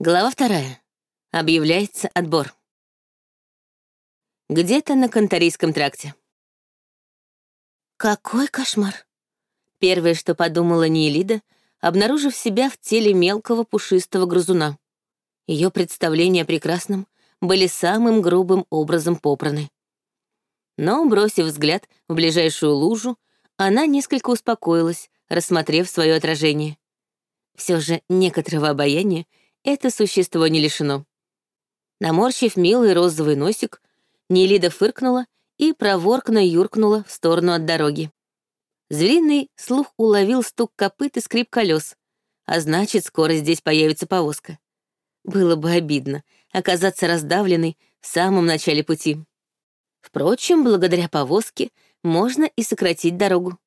Глава вторая. Объявляется отбор. Где-то на Конторийском тракте. Какой кошмар! Первое, что подумала Нейлида, обнаружив себя в теле мелкого пушистого грызуна. Ее представления о прекрасном были самым грубым образом попраны. Но, бросив взгляд в ближайшую лужу, она несколько успокоилась, рассмотрев свое отражение. Все же некоторого обаяния это существо не лишено. Наморщив милый розовый носик, Нелида фыркнула и проворкно юркнула в сторону от дороги. Звериный слух уловил стук копыт и скрип колес, а значит, скоро здесь появится повозка. Было бы обидно оказаться раздавленной в самом начале пути. Впрочем, благодаря повозке можно и сократить дорогу.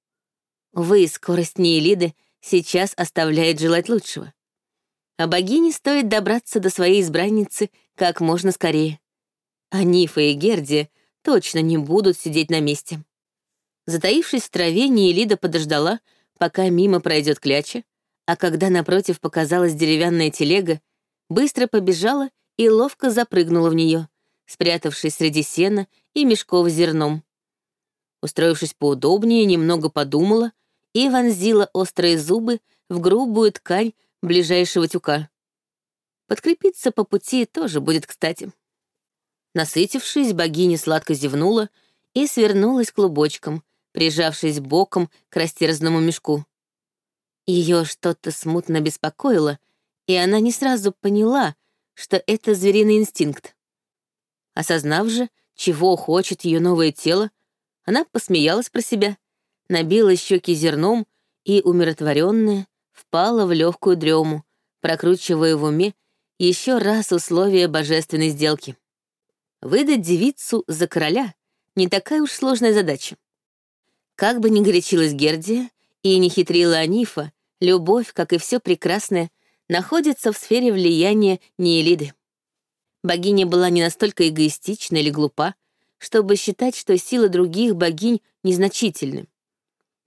Увы, скорость Нейлиды сейчас оставляет желать лучшего а богине стоит добраться до своей избранницы как можно скорее. А Нифа и Гердия точно не будут сидеть на месте. Затаившись в траве, Неэлида подождала, пока мимо пройдет кляча, а когда напротив показалась деревянная телега, быстро побежала и ловко запрыгнула в нее, спрятавшись среди сена и мешков с зерном. Устроившись поудобнее, немного подумала и вонзила острые зубы в грубую ткань ближайшего тюка. Подкрепиться по пути тоже будет кстати. Насытившись, богиня сладко зевнула и свернулась клубочком, прижавшись боком к растерзному мешку. Ее что-то смутно беспокоило, и она не сразу поняла, что это звериный инстинкт. Осознав же, чего хочет ее новое тело, она посмеялась про себя, набила щеки зерном и, умиротворенная, впала в легкую дрему, прокручивая в уме еще раз условия божественной сделки. Выдать девицу за короля — не такая уж сложная задача. Как бы ни горячилась Гердия и не хитрила Анифа, любовь, как и все прекрасное, находится в сфере влияния Неэлиды. Богиня была не настолько эгоистична или глупа, чтобы считать, что силы других богинь незначительны.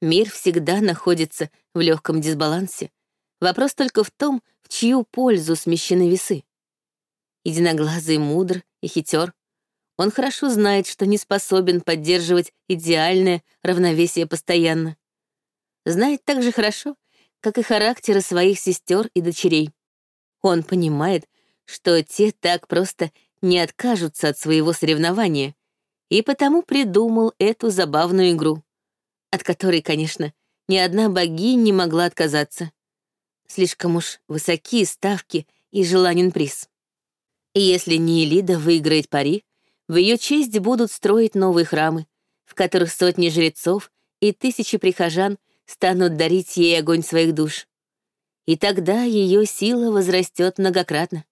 Мир всегда находится в легком дисбалансе. Вопрос только в том, в чью пользу смещены весы. Единоглазый мудр и хитер. Он хорошо знает, что не способен поддерживать идеальное равновесие постоянно. Знает так же хорошо, как и характеры своих сестер и дочерей. Он понимает, что те так просто не откажутся от своего соревнования, и потому придумал эту забавную игру от которой, конечно, ни одна богиня не могла отказаться. Слишком уж высокие ставки и желанен приз. И если Неэлида выиграет пари, в ее честь будут строить новые храмы, в которых сотни жрецов и тысячи прихожан станут дарить ей огонь своих душ. И тогда ее сила возрастет многократно.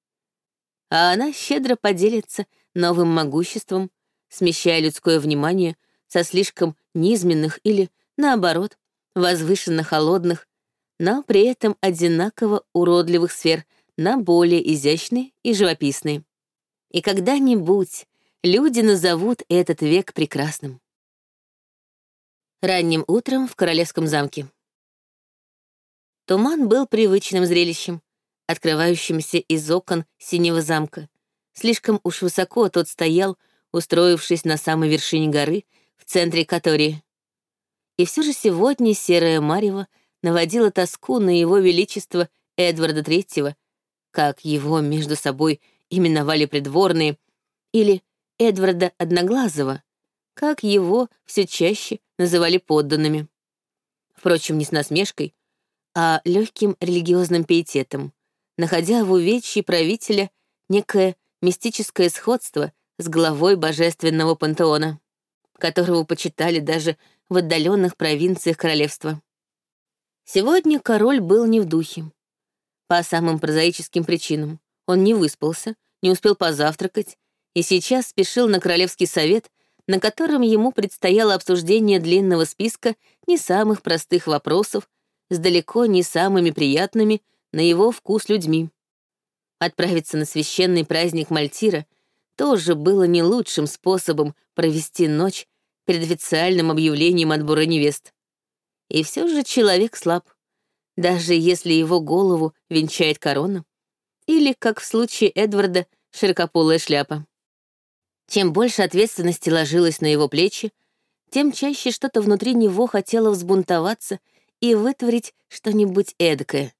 А она щедро поделится новым могуществом, смещая людское внимание со слишком низменных или, наоборот, возвышенно холодных, но при этом одинаково уродливых сфер на более изящные и живописные. И когда-нибудь люди назовут этот век прекрасным. Ранним утром в Королевском замке. Туман был привычным зрелищем, открывающимся из окон синего замка. Слишком уж высоко тот стоял, устроившись на самой вершине горы, в центре Катории. И все же сегодня серая Марева наводила тоску на его величество Эдварда Третьего, как его между собой именовали придворные, или Эдварда Одноглазого, как его все чаще называли подданными. Впрочем, не с насмешкой, а легким религиозным пиететом, находя в увечье правителя некое мистическое сходство с главой божественного пантеона которого почитали даже в отдаленных провинциях королевства. Сегодня король был не в духе. По самым прозаическим причинам. Он не выспался, не успел позавтракать и сейчас спешил на королевский совет, на котором ему предстояло обсуждение длинного списка не самых простых вопросов с далеко не самыми приятными на его вкус людьми. Отправиться на священный праздник Мальтира тоже было не лучшим способом провести ночь перед официальным объявлением отбора невест. И все же человек слаб. Даже если его голову венчает корона, или, как в случае Эдварда, широкополая шляпа. Чем больше ответственности ложилось на его плечи, тем чаще что-то внутри него хотело взбунтоваться и вытворить что-нибудь эдакое.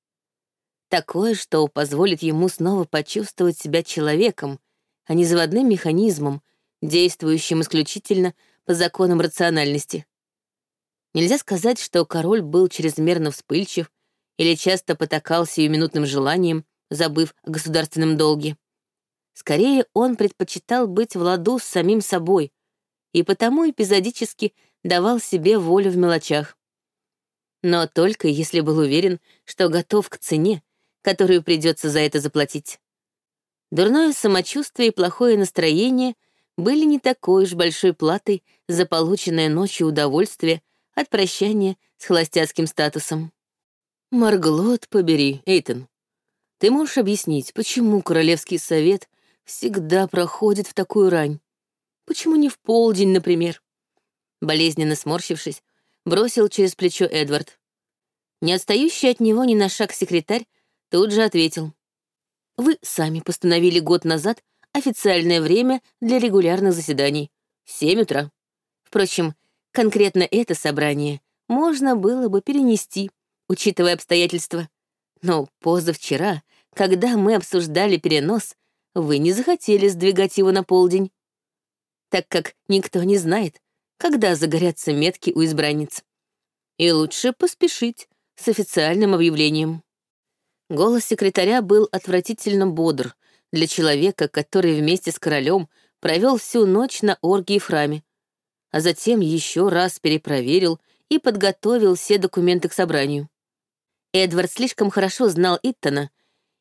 Такое, что позволит ему снова почувствовать себя человеком, а не заводным механизмом, действующим исключительно по законам рациональности. Нельзя сказать, что король был чрезмерно вспыльчив или часто потакал сиюминутным желанием, забыв о государственном долге. Скорее, он предпочитал быть в ладу с самим собой и потому эпизодически давал себе волю в мелочах. Но только если был уверен, что готов к цене, которую придется за это заплатить. Дурное самочувствие и плохое настроение были не такой уж большой платой за полученное ночью удовольствие от прощания с холостяцким статусом. «Марглот, побери, Эйтон. Ты можешь объяснить, почему Королевский совет всегда проходит в такую рань? Почему не в полдень, например?» Болезненно сморщившись, бросил через плечо Эдвард. Не отстающий от него ни на шаг секретарь тут же ответил. «Вы сами постановили год назад официальное время для регулярных заседаний — 7 утра. Впрочем, конкретно это собрание можно было бы перенести, учитывая обстоятельства. Но позавчера, когда мы обсуждали перенос, вы не захотели сдвигать его на полдень, так как никто не знает, когда загорятся метки у избранниц. И лучше поспешить с официальным объявлением. Голос секретаря был отвратительно бодр для человека, который вместе с королем провел всю ночь на оргии в храме, а затем еще раз перепроверил и подготовил все документы к собранию. Эдвард слишком хорошо знал Иттона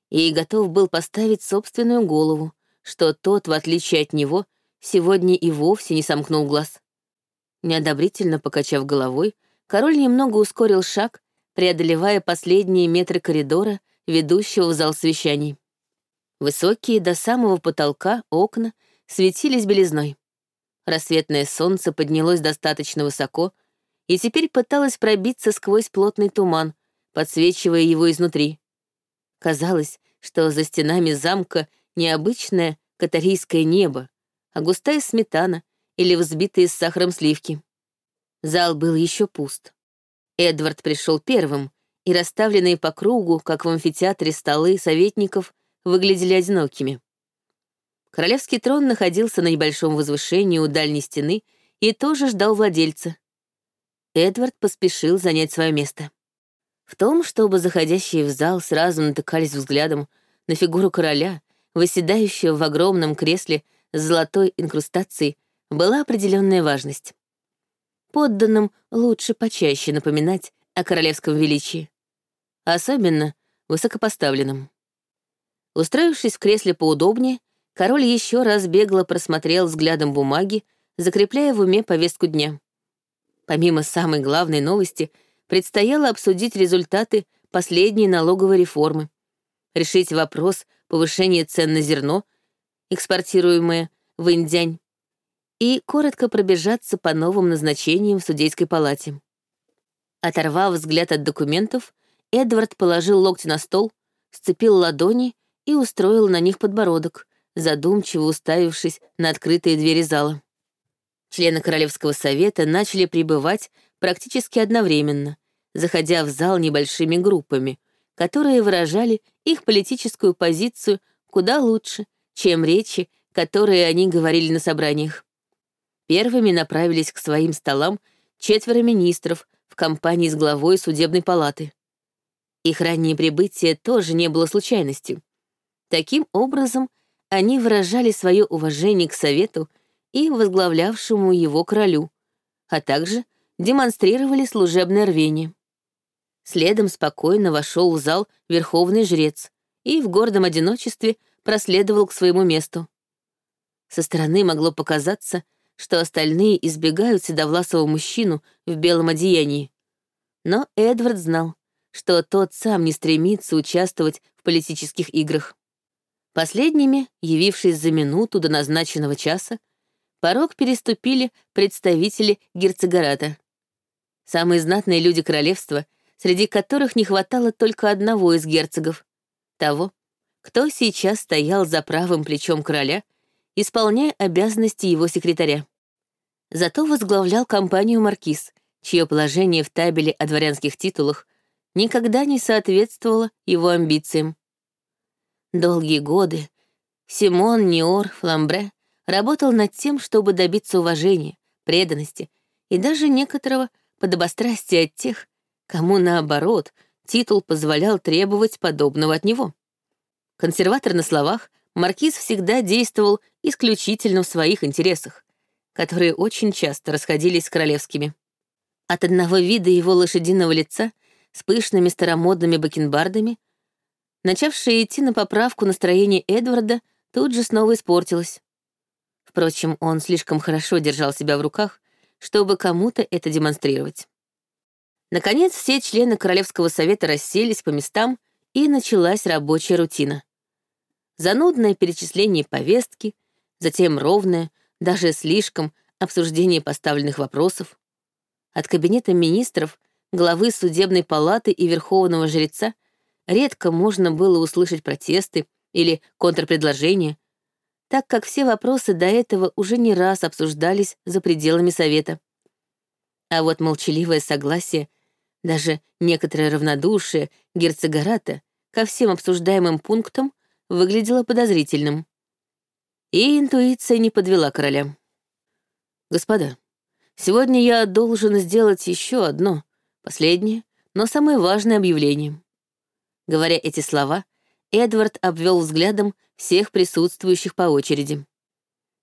и готов был поставить собственную голову, что тот, в отличие от него, сегодня и вовсе не сомкнул глаз. Неодобрительно покачав головой, король немного ускорил шаг, преодолевая последние метры коридора, ведущего в зал совещаний. Высокие до самого потолка окна светились белизной. Рассветное солнце поднялось достаточно высоко и теперь пыталось пробиться сквозь плотный туман, подсвечивая его изнутри. Казалось, что за стенами замка необычное катарийское небо, а густая сметана или взбитые с сахаром сливки. Зал был еще пуст. Эдвард пришел первым, и расставленные по кругу, как в амфитеатре столы советников, выглядели одинокими. Королевский трон находился на небольшом возвышении у дальней стены и тоже ждал владельца. Эдвард поспешил занять свое место. В том, чтобы заходящие в зал сразу натыкались взглядом на фигуру короля, восседающего в огромном кресле с золотой инкрустацией, была определенная важность. Подданным лучше почаще напоминать о королевском величии. Особенно высокопоставленным. Устроившись в кресле поудобнее, король еще раз бегло просмотрел взглядом бумаги, закрепляя в уме повестку дня. Помимо самой главной новости — предстояло обсудить результаты последней налоговой реформы, решить вопрос повышения цен на зерно, экспортируемое в Индянь, и коротко пробежаться по новым назначениям в судейской палате. Оторвав взгляд от документов, Эдвард положил локти на стол, сцепил ладони и устроил на них подбородок, задумчиво уставившись на открытые двери зала. Члены Королевского совета начали прибывать практически одновременно, заходя в зал небольшими группами, которые выражали их политическую позицию куда лучше, чем речи, которые они говорили на собраниях. Первыми направились к своим столам четверо министров в компании с главой судебной палаты. Их раннее прибытие тоже не было случайностью. Таким образом, они выражали свое уважение к Совету и возглавлявшему его королю, а также демонстрировали служебное рвение. Следом спокойно вошел в зал верховный жрец и в гордом одиночестве проследовал к своему месту. Со стороны могло показаться, что остальные избегают седовласого мужчину в белом одеянии. Но Эдвард знал, что тот сам не стремится участвовать в политических играх. Последними, явившись за минуту до назначенного часа, порог переступили представители герцогората. Самые знатные люди королевства — среди которых не хватало только одного из герцогов, того, кто сейчас стоял за правым плечом короля, исполняя обязанности его секретаря. Зато возглавлял компанию «Маркиз», чье положение в табеле о дворянских титулах никогда не соответствовало его амбициям. Долгие годы Симон Ниор Фламбре работал над тем, чтобы добиться уважения, преданности и даже некоторого подобострастия от тех, кому, наоборот, титул позволял требовать подобного от него. Консерватор на словах, маркиз всегда действовал исключительно в своих интересах, которые очень часто расходились с королевскими. От одного вида его лошадиного лица с пышными старомодными бакенбардами, начавшее идти на поправку настроение Эдварда, тут же снова испортилось. Впрочем, он слишком хорошо держал себя в руках, чтобы кому-то это демонстрировать. Наконец, все члены Королевского совета расселись по местам, и началась рабочая рутина. Занудное перечисление повестки, затем ровное, даже слишком, обсуждение поставленных вопросов. От кабинета министров, главы судебной палаты и верховного жреца редко можно было услышать протесты или контрпредложения, так как все вопросы до этого уже не раз обсуждались за пределами совета. А вот молчаливое согласие, даже некоторое равнодушие герцогората ко всем обсуждаемым пунктам выглядело подозрительным. И интуиция не подвела короля. «Господа, сегодня я должен сделать еще одно, последнее, но самое важное объявление». Говоря эти слова, Эдвард обвел взглядом всех присутствующих по очереди.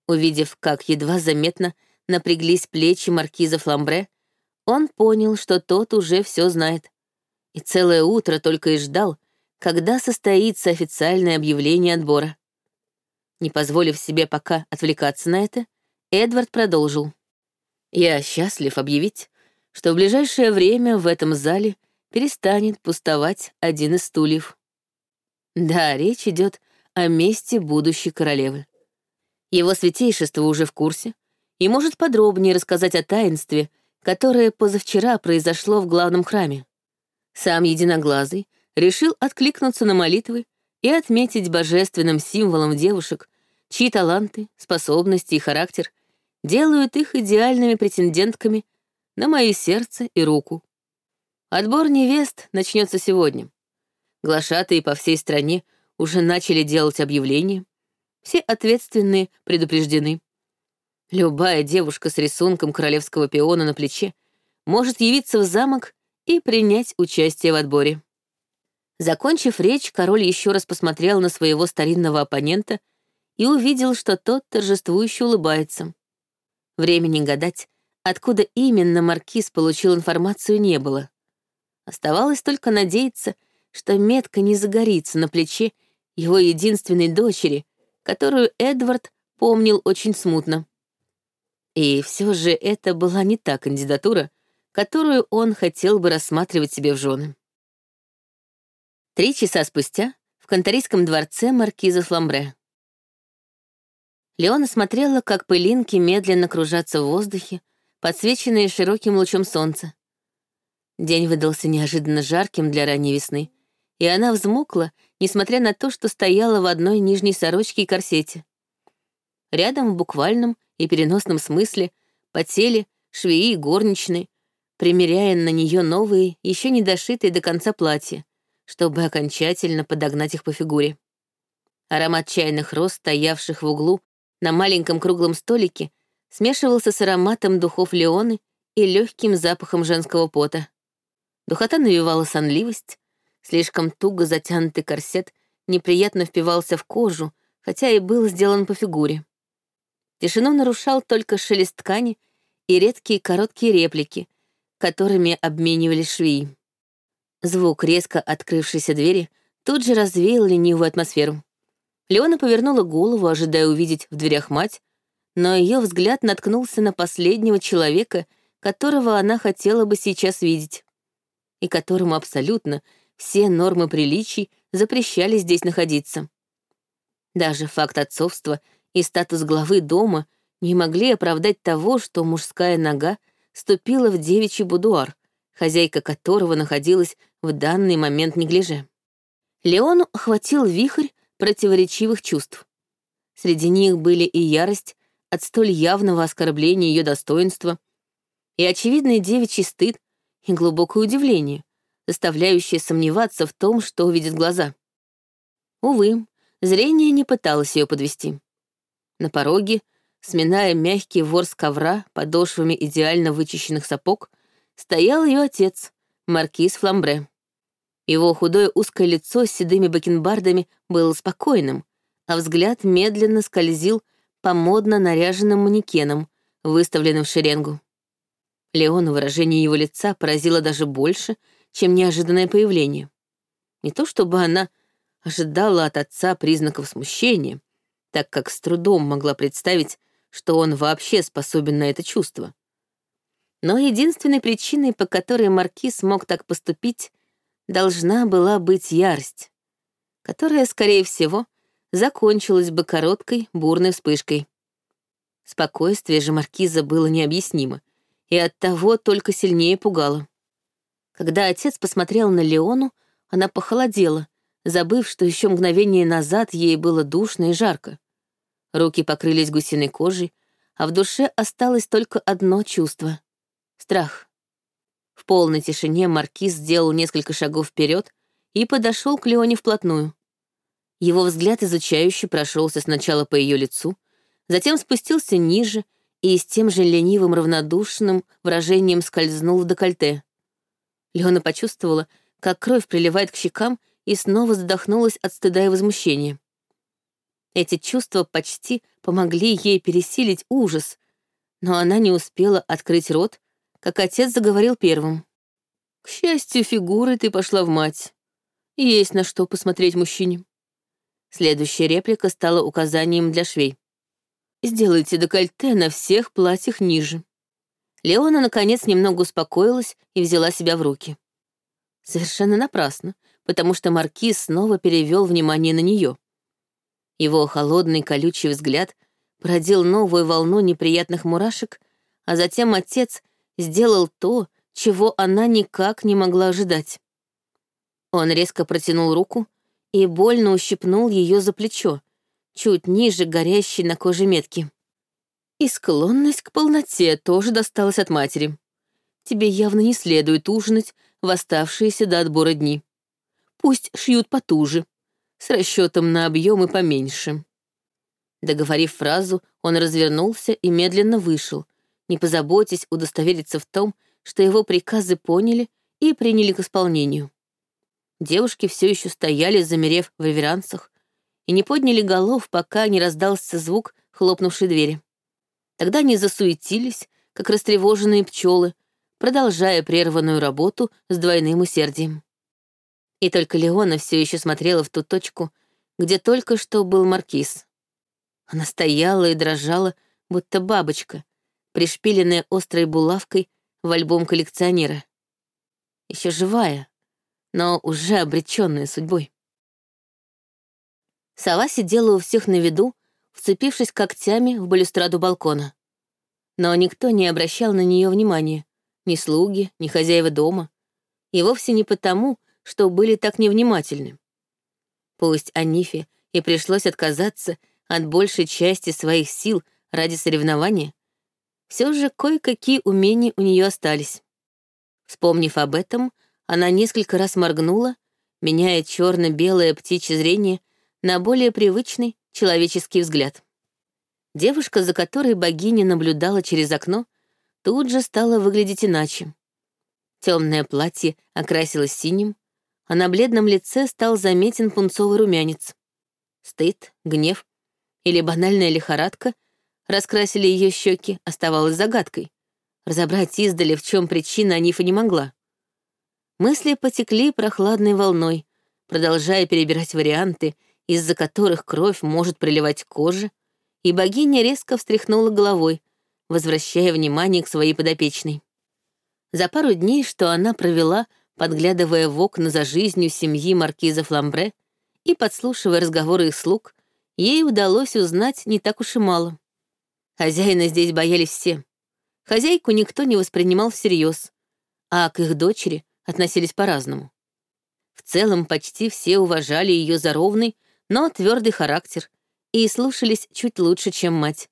Увидев, как едва заметно напряглись плечи маркиза Фламбре, он понял, что тот уже все знает. И целое утро только и ждал, когда состоится официальное объявление отбора. Не позволив себе пока отвлекаться на это, Эдвард продолжил. «Я счастлив объявить, что в ближайшее время в этом зале перестанет пустовать один из стульев. Да, речь идет о месте будущей королевы. Его святейшество уже в курсе и может подробнее рассказать о таинстве, которое позавчера произошло в главном храме. Сам Единоглазый решил откликнуться на молитвы и отметить божественным символом девушек, чьи таланты, способности и характер делают их идеальными претендентками на мое сердце и руку. Отбор невест начнется сегодня. Глашатые по всей стране уже начали делать объявления. Все ответственные предупреждены. Любая девушка с рисунком королевского пиона на плече может явиться в замок и принять участие в отборе. Закончив речь, король еще раз посмотрел на своего старинного оппонента и увидел, что тот торжествующе улыбается. Времени гадать, откуда именно маркиз получил информацию, не было. Оставалось только надеяться, что метка не загорится на плече его единственной дочери, которую Эдвард помнил очень смутно. И все же это была не та кандидатура, которую он хотел бы рассматривать себе в жены. Три часа спустя в Конторийском дворце маркиза Фламбре. Леона смотрела, как пылинки медленно кружатся в воздухе, подсвеченные широким лучом солнца. День выдался неожиданно жарким для ранней весны, и она взмокла, несмотря на то, что стояла в одной нижней сорочке и корсете. Рядом в буквальном и переносном смысле потели швеи и горничные, примеряя на нее новые, еще не дошитые до конца платья, чтобы окончательно подогнать их по фигуре. Аромат чайных роз, стоявших в углу на маленьком круглом столике, смешивался с ароматом духов Леоны и легким запахом женского пота. Духота навевала сонливость, слишком туго затянутый корсет неприятно впивался в кожу, хотя и был сделан по фигуре. Тишину нарушал только шелест ткани и редкие короткие реплики, которыми обменивались швеи. Звук резко открывшейся двери тут же развеял ленивую атмосферу. Леона повернула голову, ожидая увидеть в дверях мать, но ее взгляд наткнулся на последнего человека, которого она хотела бы сейчас видеть, и которому абсолютно все нормы приличий запрещали здесь находиться. Даже факт отцовства и статус главы дома не могли оправдать того, что мужская нога ступила в девичий будуар, хозяйка которого находилась в данный момент неглиже. Леону охватил вихрь противоречивых чувств. Среди них были и ярость от столь явного оскорбления ее достоинства, и очевидный девичий стыд, и глубокое удивление, заставляющее сомневаться в том, что увидят глаза. Увы, зрение не пыталось ее подвести. На пороге, сминая мягкий ворс ковра подошвами идеально вычищенных сапог, стоял ее отец, маркиз Фламбре. Его худое узкое лицо с седыми бакенбардами было спокойным, а взгляд медленно скользил по модно наряженным манекенам, выставленным в шеренгу. Леону выражение его лица поразило даже больше, чем неожиданное появление. Не то чтобы она ожидала от отца признаков смущения, так как с трудом могла представить, что он вообще способен на это чувство. Но единственной причиной, по которой Маркиз мог так поступить, должна была быть ярость, которая, скорее всего, закончилась бы короткой бурной вспышкой. Спокойствие же Маркиза было необъяснимо и оттого только сильнее пугало. Когда отец посмотрел на Леону, она похолодела, забыв, что еще мгновение назад ей было душно и жарко. Руки покрылись гусиной кожей, а в душе осталось только одно чувство — страх. В полной тишине маркиз сделал несколько шагов вперед и подошел к Леоне вплотную. Его взгляд изучающе прошелся сначала по ее лицу, затем спустился ниже и с тем же ленивым равнодушным выражением скользнул в декольте. Леона почувствовала, как кровь приливает к щекам, и снова задохнулась от стыда и возмущения. Эти чувства почти помогли ей пересилить ужас, но она не успела открыть рот, как отец заговорил первым. «К счастью, фигурой ты пошла в мать. Есть на что посмотреть мужчине». Следующая реплика стала указанием для швей. «Сделайте декольте на всех платьях ниже». Леона, наконец, немного успокоилась и взяла себя в руки. Совершенно напрасно, потому что Маркиз снова перевел внимание на нее. Его холодный колючий взгляд породил новую волну неприятных мурашек, а затем отец сделал то, чего она никак не могла ожидать. Он резко протянул руку и больно ущипнул ее за плечо, чуть ниже горящей на коже метки. И склонность к полноте тоже досталась от матери. Тебе явно не следует ужинать в оставшиеся до отбора дни. Пусть шьют потуже, с расчетом на объемы поменьше. Договорив фразу, он развернулся и медленно вышел, не позаботясь удостовериться в том, что его приказы поняли и приняли к исполнению. Девушки все еще стояли, замерев в реверансах, и не подняли голов, пока не раздался звук хлопнувшей двери. Тогда они засуетились, как растревоженные пчелы, продолжая прерванную работу с двойным усердием. И только Леона все еще смотрела в ту точку, где только что был маркиз. Она стояла и дрожала, будто бабочка, пришпиленная острой булавкой в альбом коллекционера. Еще живая, но уже обреченная судьбой. Сова сидела у всех на виду, вцепившись когтями в балюстраду балкона. Но никто не обращал на нее внимания, ни слуги, ни хозяева дома, и вовсе не потому, что были так невнимательны. Пусть Анифе и пришлось отказаться от большей части своих сил ради соревнования, все же кое-какие умения у нее остались. Вспомнив об этом, она несколько раз моргнула, меняя черно-белое птичье зрение на более привычный человеческий взгляд. Девушка, за которой богиня наблюдала через окно, тут же стала выглядеть иначе. Темное платье окрасилось синим, а на бледном лице стал заметен пунцовый румянец. Стыд, гнев или банальная лихорадка раскрасили ее щеки, оставалось загадкой. Разобрать издали, в чем причина, Анифа не могла. Мысли потекли прохладной волной, продолжая перебирать варианты, из-за которых кровь может приливать к коже, и богиня резко встряхнула головой, возвращая внимание к своей подопечной. За пару дней, что она провела подглядывая в окна за жизнью семьи маркиза Фламбре и подслушивая разговоры их слуг, ей удалось узнать не так уж и мало. Хозяина здесь боялись все. Хозяйку никто не воспринимал всерьез, а к их дочери относились по-разному. В целом почти все уважали ее за ровный, но твердый характер и слушались чуть лучше, чем мать.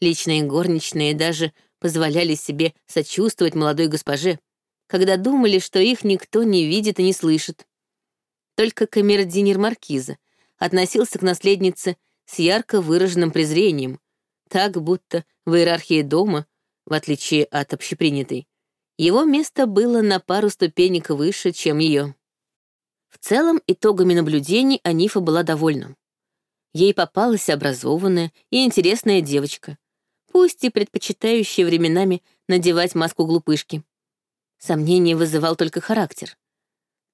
Личные горничные даже позволяли себе сочувствовать молодой госпоже, когда думали, что их никто не видит и не слышит. Только камердинер Маркиза относился к наследнице с ярко выраженным презрением, так будто в иерархии дома, в отличие от общепринятой, его место было на пару ступенек выше, чем ее. В целом, итогами наблюдений Анифа была довольна. Ей попалась образованная и интересная девочка, пусть и предпочитающая временами надевать маску глупышки. Сомнение вызывал только характер.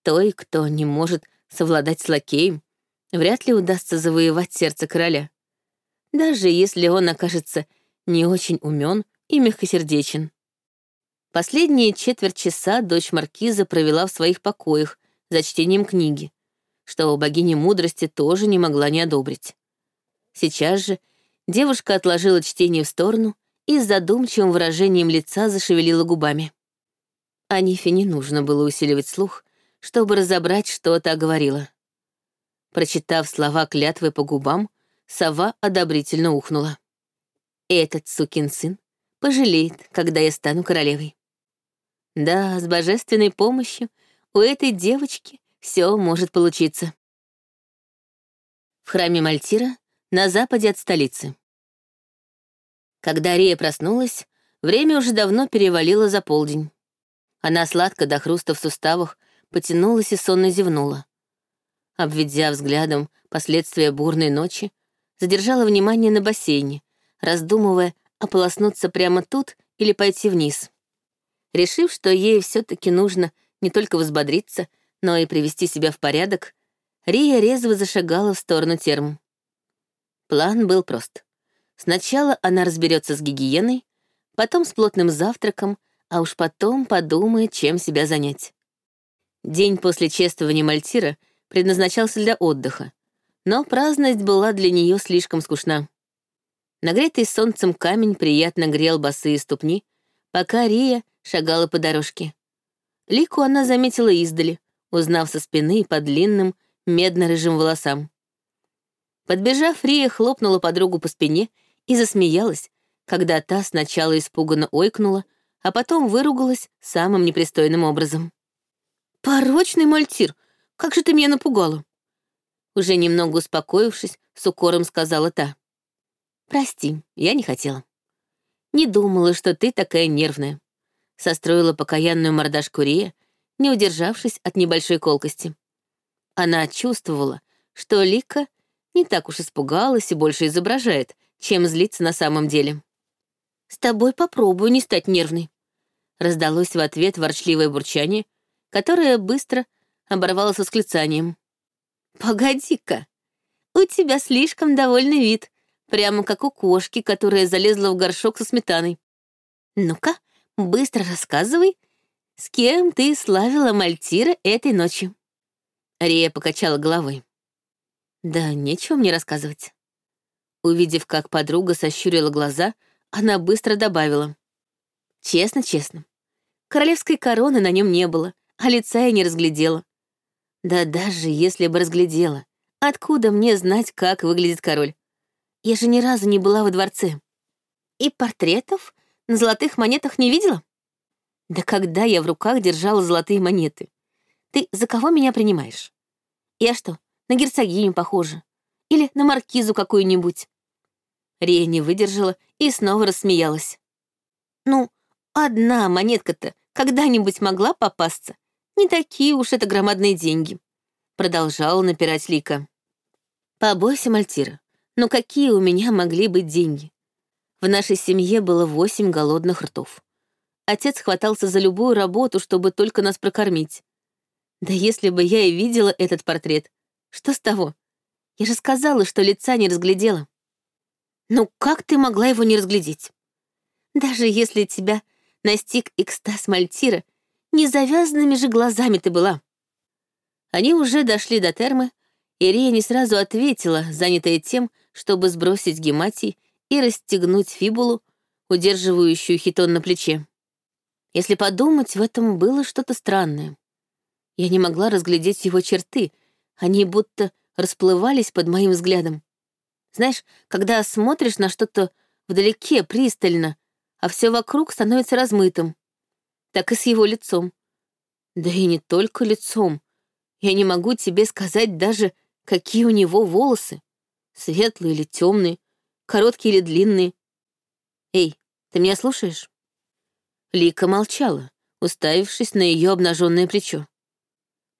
Той, кто не может совладать с лакеем, вряд ли удастся завоевать сердце короля. Даже если он окажется не очень умен и мягкосердечен. Последние четверть часа дочь маркиза провела в своих покоях за чтением книги, что богиня мудрости тоже не могла не одобрить. Сейчас же девушка отложила чтение в сторону и с задумчивым выражением лица зашевелила губами. Анифе не нужно было усиливать слух, чтобы разобрать, что та говорила. Прочитав слова клятвы по губам, сова одобрительно ухнула. «Этот сукин сын пожалеет, когда я стану королевой». Да, с божественной помощью у этой девочки все может получиться. В храме Мальтира на западе от столицы. Когда Рия проснулась, время уже давно перевалило за полдень. Она сладко до хруста в суставах потянулась и сонно зевнула. Обведя взглядом последствия бурной ночи, задержала внимание на бассейне, раздумывая, ополоснуться прямо тут или пойти вниз. Решив, что ей все-таки нужно не только взбодриться, но и привести себя в порядок, Рия резво зашагала в сторону терм. План был прост. Сначала она разберется с гигиеной, потом с плотным завтраком, а уж потом подумает, чем себя занять. День после чествования Мальтира предназначался для отдыха, но праздность была для нее слишком скучна. Нагретый солнцем камень приятно грел босые ступни, пока Рия шагала по дорожке. Лику она заметила издали, узнав со спины по длинным медно-рыжим волосам. Подбежав, Рия хлопнула подругу по спине и засмеялась, когда та сначала испуганно ойкнула, а потом выругалась самым непристойным образом. «Порочный мальтир, как же ты меня напугала!» Уже немного успокоившись, с укором сказала та. «Прости, я не хотела. Не думала, что ты такая нервная состроила покаянную мордашку Рия, не удержавшись от небольшой колкости. Она чувствовала, что Лика не так уж испугалась и больше изображает, чем злится на самом деле. «С тобой попробую не стать нервной», — раздалось в ответ ворчливое бурчание, которое быстро оборвалось восклицанием. «Погоди-ка, у тебя слишком довольный вид, прямо как у кошки, которая залезла в горшок со сметаной. Ну-ка, Быстро рассказывай, с кем ты славила Мальтира этой ночью?» Рия покачала головой. «Да нечего мне рассказывать». Увидев, как подруга сощурила глаза, она быстро добавила. «Честно-честно, королевской короны на нем не было, а лица я не разглядела. Да даже если бы разглядела, откуда мне знать, как выглядит король? Я же ни разу не была во дворце. И портретов на золотых монетах не видела? Да когда я в руках держала золотые монеты? Ты за кого меня принимаешь? Я что, на герцогиню похожа? Или на маркизу какую-нибудь?» Рия не выдержала и снова рассмеялась. «Ну, одна монетка-то когда-нибудь могла попасться? Не такие уж это громадные деньги», — продолжала напирать Лика. «Побойся, Мальтира, но какие у меня могли быть деньги? В нашей семье было восемь голодных ртов. Отец хватался за любую работу, чтобы только нас прокормить. Да если бы я и видела этот портрет, что с того? Я же сказала, что лица не разглядела. Ну как ты могла его не разглядеть? Даже если тебя настиг экстаз Мальтира, незавязанными же глазами ты была. Они уже дошли до термы, и Рия не сразу ответила, занятая тем, чтобы сбросить гематий и расстегнуть фибулу, удерживающую хитон на плече. Если подумать, в этом было что-то странное. Я не могла разглядеть его черты, они будто расплывались под моим взглядом. Знаешь, когда смотришь на что-то вдалеке пристально, а все вокруг становится размытым. Так и с его лицом. Да и не только лицом. Я не могу тебе сказать даже, какие у него волосы. Светлые или темные, короткие или длинные. Эй, ты меня слушаешь? Лика молчала, уставившись на ее обнаженное плечо.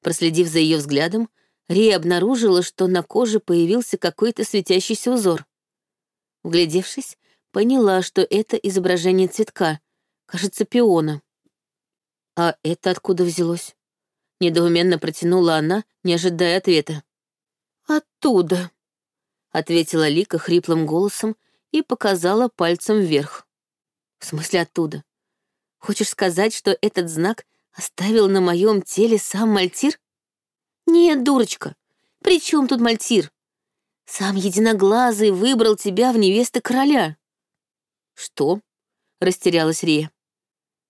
Проследив за ее взглядом, Рия обнаружила, что на коже появился какой-то светящийся узор. Вглядевшись, поняла, что это изображение цветка, кажется, пиона. А это откуда взялось? Недоуменно протянула она, не ожидая ответа. «Оттуда», — ответила Лика хриплым голосом и показала пальцем вверх. «В смысле оттуда? Хочешь сказать, что этот знак оставил на моем теле сам Мальтир?» «Нет, дурочка, при чем тут Мальтир? Сам Единоглазый выбрал тебя в невесты короля». «Что?» — растерялась Рия.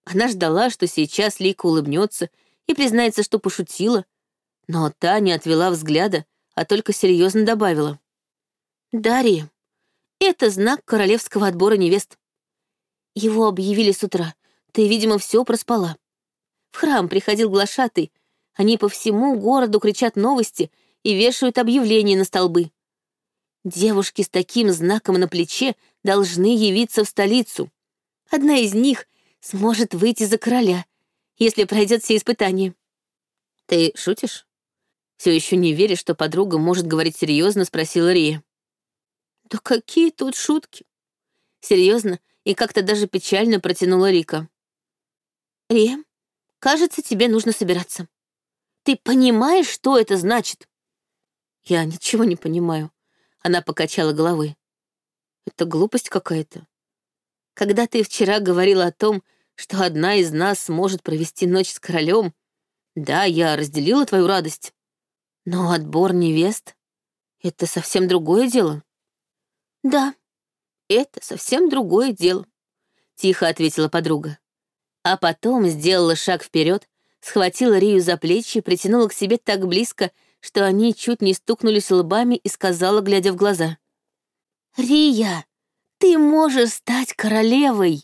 Она ждала, что сейчас Лика улыбнется и признается, что пошутила, но та не отвела взгляда, а только серьезно добавила. «Дарья, это знак королевского отбора невест. Его объявили с утра. Ты, видимо, все проспала. В храм приходил глашатый, они по всему городу кричат новости и вешают объявления на столбы. Девушки с таким знаком на плече должны явиться в столицу. Одна из них сможет выйти за короля, если пройдет все испытания. Ты шутишь? Все еще не веришь, что подруга может говорить серьезно, спросила Рия. Да какие тут шутки? Серьезно и как-то даже печально протянула Рика. Рия, кажется, тебе нужно собираться. Ты понимаешь, что это значит?» «Я ничего не понимаю», — она покачала головой. «Это глупость какая-то. Когда ты вчера говорила о том, что одна из нас сможет провести ночь с королем, да, я разделила твою радость. Но отбор невест — это совсем другое дело». «Да, это совсем другое дело», — тихо ответила подруга. А потом сделала шаг вперед схватила Рию за плечи, притянула к себе так близко, что они чуть не стукнулись лбами и сказала, глядя в глаза. «Рия, ты можешь стать королевой!»